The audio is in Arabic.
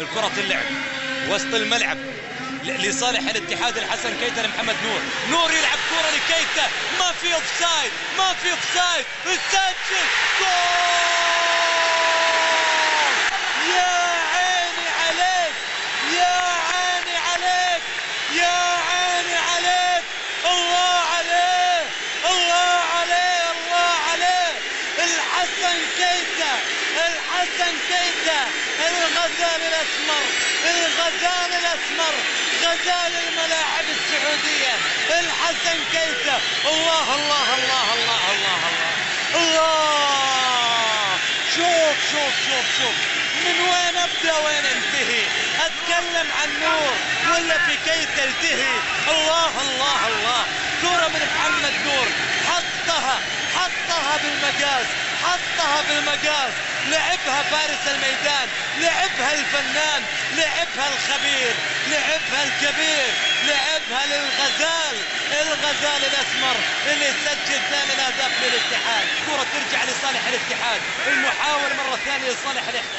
الكرة اللعب وسط الملعب لصالح الاتحاد الحسن كيتا لمحمد نور. نور يلعب كرة لكيتا. ما في offside ما في offside يسجل جول! يا عيني عليك يا عيني عليك يا عيني عليك. الله عليه الله عليه الله عليه. الحسن كيتا الحسن كيتا. الغزال الأسمر الغزال الأسمر غزال الملاعب السعودية الحسن كيتا الله الله الله الله الله الله. الله. شوف شوف شوف شوف. من وين أبدأ وين أنتهي؟ أتكلم عن نور ولا في كيتا الله الله الله كرة من محمد نور حطها حطها بالمقاس حطها بالمقاس. لعبها فارس الميدان لعبها الفنان لعبها الخبير لعبها الكبير لعبها للغزال. الغزال الأسمر اللي سجل ثاني الاهداف للاتحاد. كرة ترجع لصالح الاتحاد. المحاولة مرة ثانية لصالح الاتحاد.